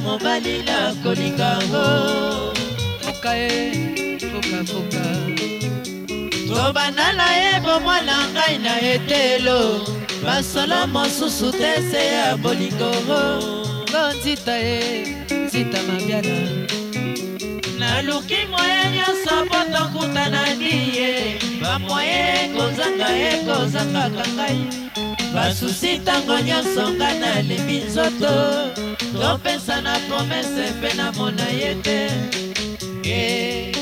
mobali nakolingango foka e, ye fokafoka tobandala ye bomwana ngai na etelo basolo mosusu te se ya bolingo ngo nzita ye nzita mabyala naluki moye nyonso mpo tokutanaki ye bamoye ekozanga ekozangaka ngai basusi ntango nyonso nga nalembi nzoto topesa na promese mpe namona ye te e,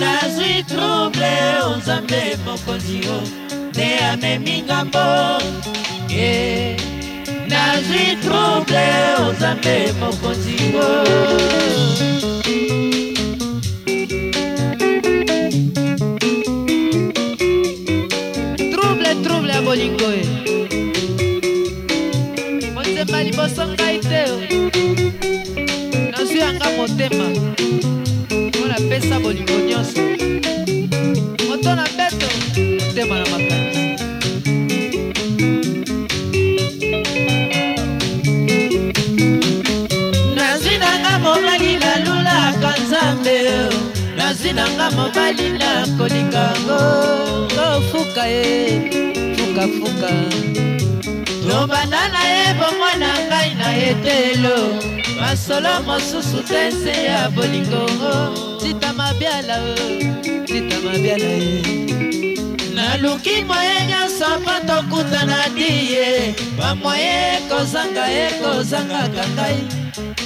nazwi trouble o nzambe mokonzi o nde amemi ngambo e, nazwi trouble o nzambe mokonzi o motema mpo napesa bolingo nyonso moto na beto motema na makanisi nazwi nanga mobali nalulaka nzambe nazwi nanga mobali nakolingango ofuka oh, ye fukafuka fuka. lobanda na ye bongo na ngai na ye telo masolo mosusu te nse ya bolingo tita mabiala tita mabiala ye naluki moye nyonso mpo tokutana diye bamoye ekozanga ekozangaka ngai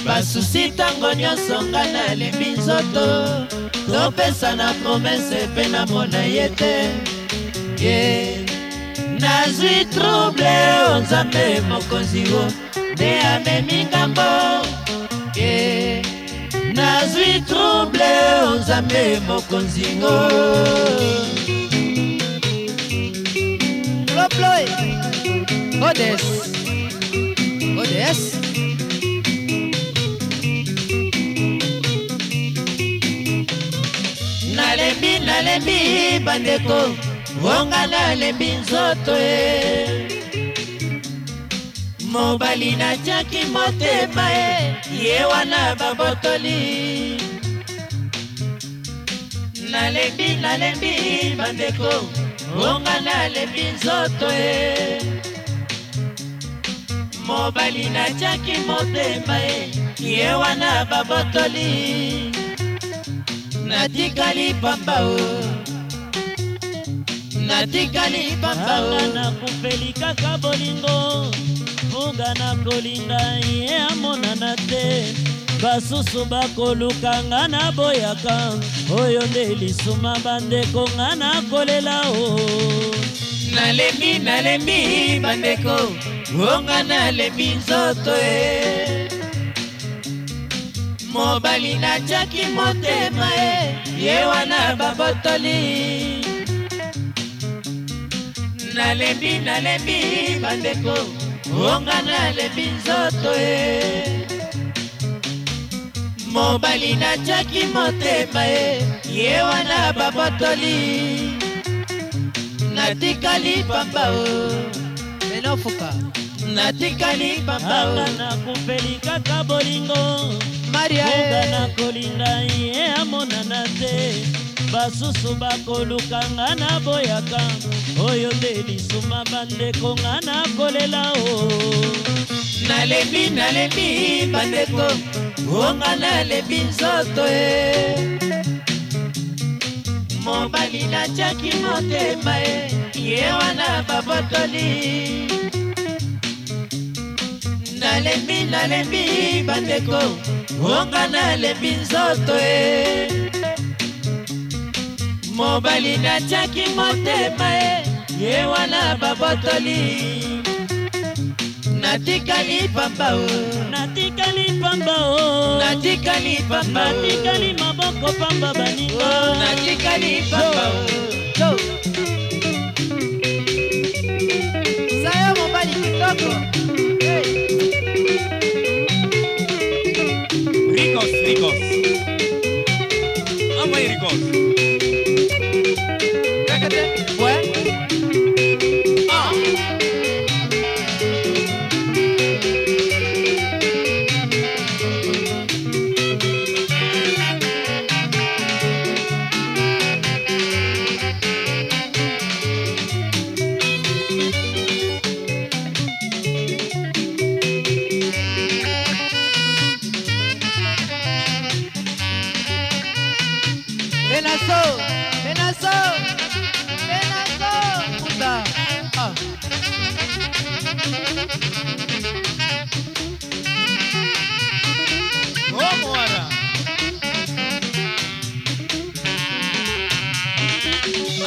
basusi ntango nyonso ngai nalembi nzoto topesa na promese mpe namona ye te ye yeah. nazwi trouble o nzambe mokonzi o nde amemi ngambo ye nazwi trouble o nzambe mokonzi o loploe odes odes nalembi nalembi bandeko ngonga nalembi nzoto e mobali natiaki motema e ye wana babotoli nalembi nalembi bandeko ngonga nalembi nzoto e mobali natiaki motema e ye wana babotoli natikali pamba o natikali papanga nakufeli kaka bolingo fuga na kolinga ye amonana te basusu bakoluka nga na boyaka oyo nde lisuma bandeko nga na kolela o nalembi nalembi bandeko onga nalembi nzoto e mobali natiaki motema e ye wana babotoli nalembi nalembi bandeko onga nalembi nzoto e mobali natiaki motema e ye wana babotoli natikali pamba o lelo fuka natikali pamba nakufeli kaka bolingo maria e. onga nakolinga ye amonana te basusu bakolukanga na boyaka oyo nde lisuma bandeko nga na kolela o nalembi nalembi bandeko onga nalembi nzoto e mobali natiaki motema e ye wana babotoli nalembi nalembi bandeko onga nalembi nzoto e mobali natiaki motema ye ye wana babotoli natikali pamba o natikali pamba o natikali pamba natikali maboko pamba baninga natikali pamba o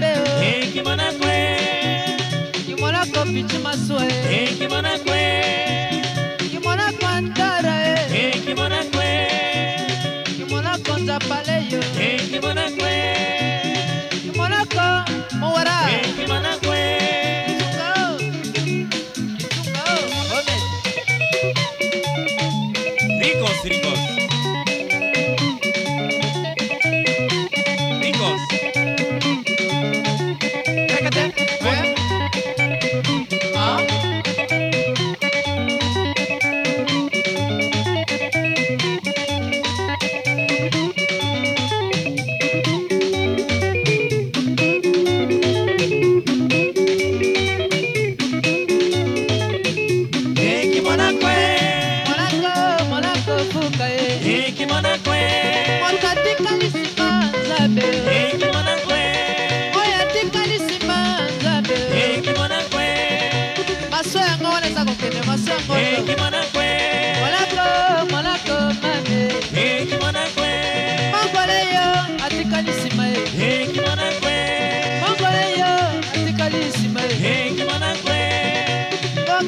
pembe oh. you ekimona kwe kimona ko pichima swe ekimona kwe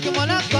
come on up.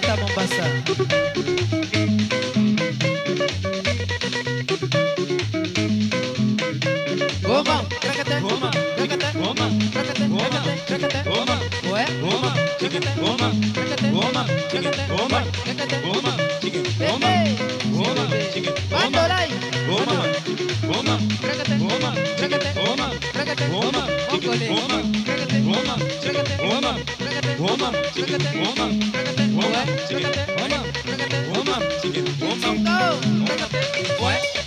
Tá Bata, Mombasa. Goma, tracate, goma, tracate, goma, tracate, goma, tracate, goma, ué, goma, tracate, goma, tracate, goma, tracate, goma, tracate, goma, chique, goma, goma, chique, goma, goma, goma, tracate, goma, tracate, goma, tracate, goma, chique, goma, tracate, goma, tracate, goma, tracate, woman, chicken, woman, woman, chicken, woman, woman, chicken, woman, woman, woman, woman, woman, woman,